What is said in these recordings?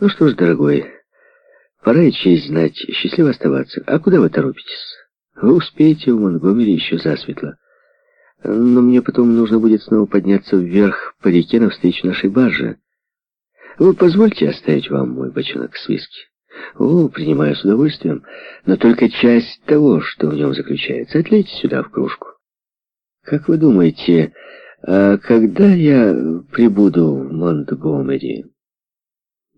Ну что ж, дорогой, пора и честь знать. Счастливо оставаться. А куда вы торопитесь? Вы успеете в Монгомери еще засветло. Но мне потом нужно будет снова подняться вверх по реке навстречу нашей барже. Вы позвольте оставить вам мой бочонок с виски? О, принимаю с удовольствием, но только часть того, что в нем заключается. Отлейте сюда в кружку. Как вы думаете, а когда я прибуду в Монтгомери?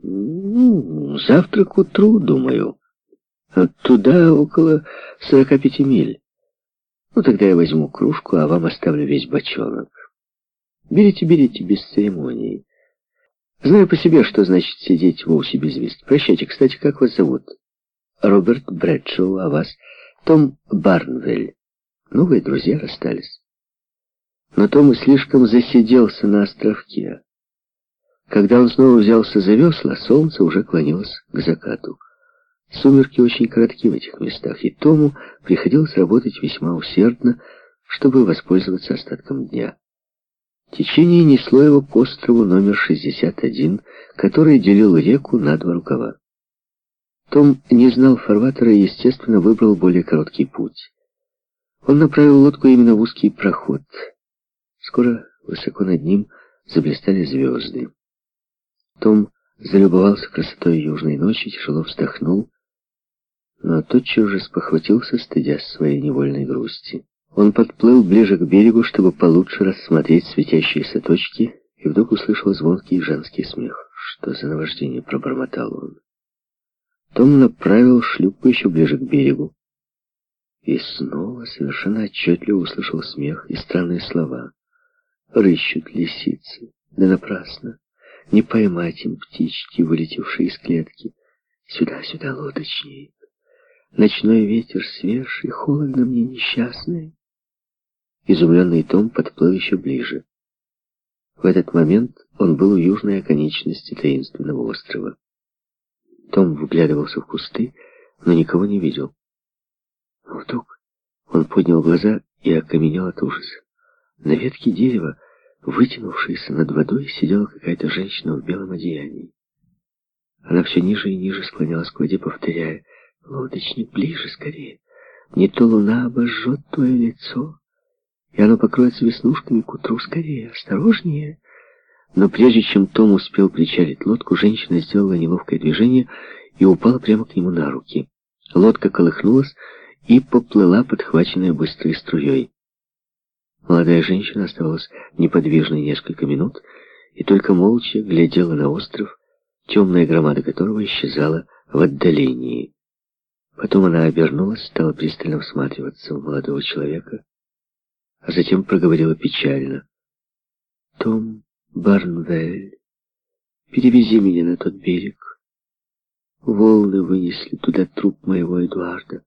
Ну, завтра к утру, думаю. Туда около 45 миль. Ну, тогда я возьму кружку, а вам оставлю весь бочонок. Берите, берите, без церемоний. Знаю по себе, что значит сидеть вовсе без виски. Прощайте, кстати, как вас зовут? Роберт Брэдшоу, а вас? Том Барнвель. Новые друзья расстались. Но Том слишком засиделся на островке. Когда он снова взялся за весла, солнце уже клонилось к закату. Сумерки очень коротки в этих местах, и Тому приходилось работать весьма усердно, чтобы воспользоваться остатком дня. Течение несло его к острову номер 61, который делил реку на два рукава. Том не знал фарватера и, естественно, выбрал более короткий путь. Он направил лодку именно в узкий проход. Скоро высоко над ним заблистали звезды. Том залюбовался красотой южной ночи, тяжело вздохнул, но тотчас же спохватился, стыдясь своей невольной грусти. Он подплыл ближе к берегу, чтобы получше рассмотреть светящиеся точки, и вдруг услышал звонкий женский смех. Что за наваждение, пробормотал он. Том направил шлюпку еще ближе к берегу. И снова совершенно отчетливо услышал смех и странные слова. Рыщут лисицы. Да напрасно. Не поймать им птички, вылетевшие из клетки. Сюда, сюда, лодочнее. Ночной ветер свеж и холодно мне несчастный. Изумленный Том подплыл еще ближе. В этот момент он был у южной оконечности таинственного острова. Том вглядывался в кусты, но никого не видел. Вдруг он поднял глаза и окаменел от ужаса. На ветке дерева, вытянувшейся над водой, сидела какая-то женщина в белом одеянии. Она все ниже и ниже склонялась к воде, повторяя, «Лодочник, ближе, скорее! Не то луна обожжет твое лицо!» и оно покроется веснушками к утру. Скорее, осторожнее. Но прежде чем Том успел причалить лодку, женщина сделала неловкое движение и упала прямо к нему на руки. Лодка колыхнулась и поплыла, подхваченная быстрой струей. Молодая женщина оставалась неподвижной несколько минут и только молча глядела на остров, темная громада которого исчезала в отдалении. Потом она обернулась, стала пристально всматриваться в молодого человека, а затем проговорила печально. «Том Барнвель, перевези меня на тот берег. Волны вынесли туда труп моего Эдуарда».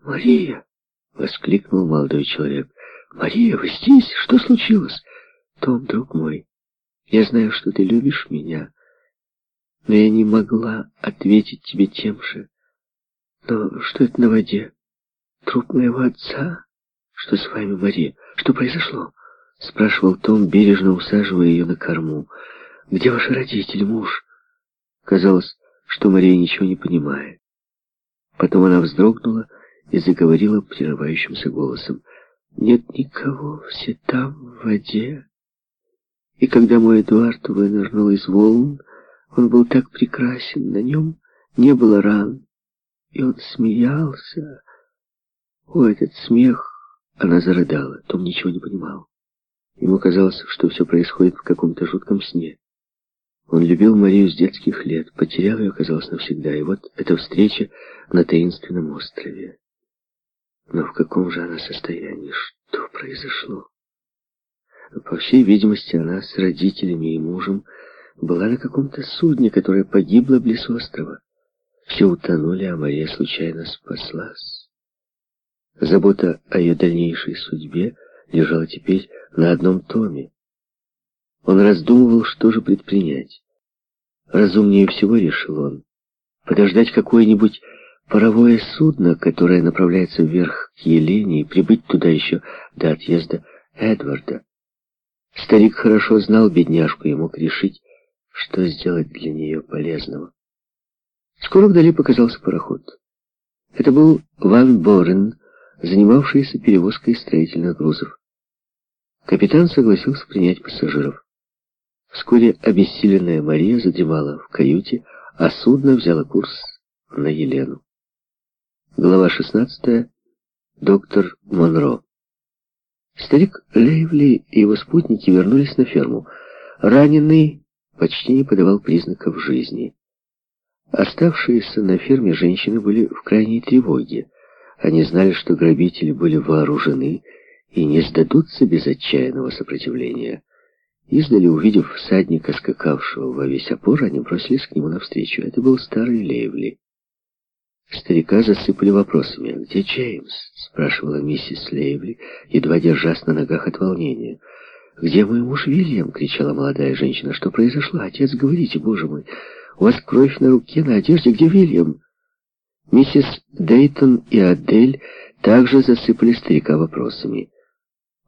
«Мария!» — воскликнул молодой человек. «Мария, вы здесь? Что случилось?» «Том, друг мой, я знаю, что ты любишь меня, но я не могла ответить тебе тем же. Но что это на воде? Труп моего отца?» «Что с вами, Мария? Что произошло?» — спрашивал Том, бережно усаживая ее на корму. «Где ваши родители, муж?» Казалось, что Мария ничего не понимает. Потом она вздрогнула и заговорила прерывающимся голосом. «Нет никого, все там, в воде». И когда мой Эдуард вынырнул из волн, он был так прекрасен, на нем не было ран, и он смеялся. О, этот смех! Она зарыдала. Том ничего не понимал. Ему казалось, что все происходит в каком-то жутком сне. Он любил Марию с детских лет, потерял ее, казалось, навсегда. И вот эта встреча на таинственном острове. Но в каком же она состоянии? Что произошло? По всей видимости, она с родителями и мужем была на каком-то судне, которое погибло близ острова. Все утонули, а Мария случайно спаслась. Забота о ее дальнейшей судьбе лежала теперь на одном томе. Он раздумывал, что же предпринять. Разумнее всего, решил он, подождать какое-нибудь паровое судно, которое направляется вверх к Елене, и прибыть туда еще до отъезда Эдварда. Старик хорошо знал бедняжку и мог решить, что сделать для нее полезного. Скоро вдали показался пароход. Это был Ван Борен, занимавшийся перевозкой строительных грузов. Капитан согласился принять пассажиров. Вскоре обессиленная Мария задремала в каюте, а судно взяло курс на Елену. Глава 16. Доктор Монро. Старик Лейвли и его спутники вернулись на ферму. Раненый почти не подавал признаков жизни. Оставшиеся на ферме женщины были в крайней тревоге. Они знали, что грабители были вооружены и не сдадутся без отчаянного сопротивления. Издали, увидев всадника, скакавшего во весь опор, они бросились к нему навстречу. Это был старый Лейвли. Старика засыпали вопросами. «А где Джеймс?» — спрашивала миссис Лейвли, едва держась на ногах от волнения. «Где мой муж Вильям?» — кричала молодая женщина. «Что произошло? Отец, говорите, боже мой! У вас кровь на руке, на одежде. Где Вильям?» Миссис Дейтон и Адель также засыпали старика вопросами.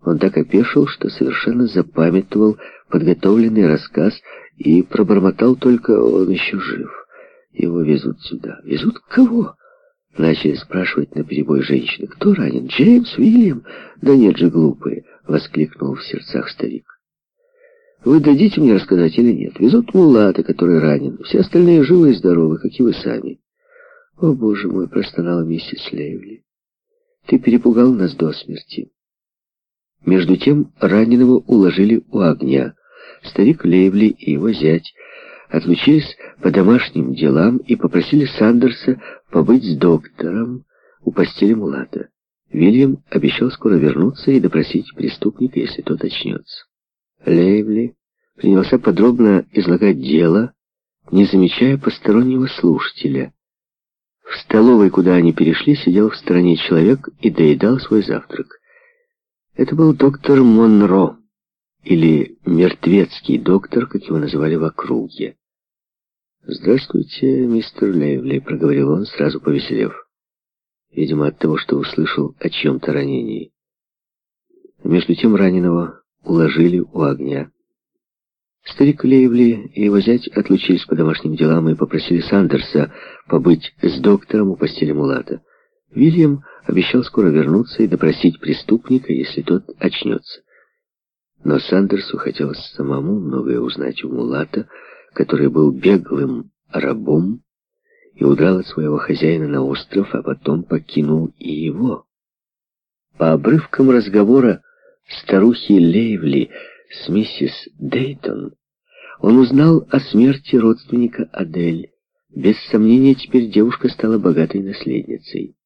Он так опешил, что совершенно запамятовал подготовленный рассказ и пробормотал только «он еще жив». Его везут сюда. Везут кого? Начали спрашивать на перебой женщины. Кто ранен? Джеймс? Уильям? Да нет же, глупые, воскликнул в сердцах старик. Вы дадите мне рассказать или нет? Везут мулата, который ранен. Все остальные живы и здоровы, как и вы сами. О, боже мой, простонала миссис Лейвли. Ты перепугал нас до смерти. Между тем раненого уложили у огня. Старик Лейвли и его зять отлучились по домашним делам и попросили Сандерса побыть с доктором у постели Мулата. Вильям обещал скоро вернуться и допросить преступника, если тот очнется. Лейвли принялся подробно излагать дело, не замечая постороннего слушателя. В столовой, куда они перешли, сидел в стороне человек и доедал свой завтрак. Это был доктор Монро, или мертвецкий доктор, как его называли в округе. «Здравствуйте, мистер Лейвли», — проговорил он, сразу повеселев. Видимо, от того, что услышал о чьем-то ранении. Между тем раненого уложили у огня. Старик Лейвли и его зять отлучились по домашним делам и попросили Сандерса побыть с доктором у постели Мулата. Вильям обещал скоро вернуться и допросить преступника, если тот очнется. Но Сандерсу хотелось самому многое узнать у Мулата, который был беглым рабом и удрал от своего хозяина на остров, а потом покинул и его. По обрывкам разговора старухи Лейвли с миссис Дейтон он узнал о смерти родственника Адель. Без сомнения, теперь девушка стала богатой наследницей.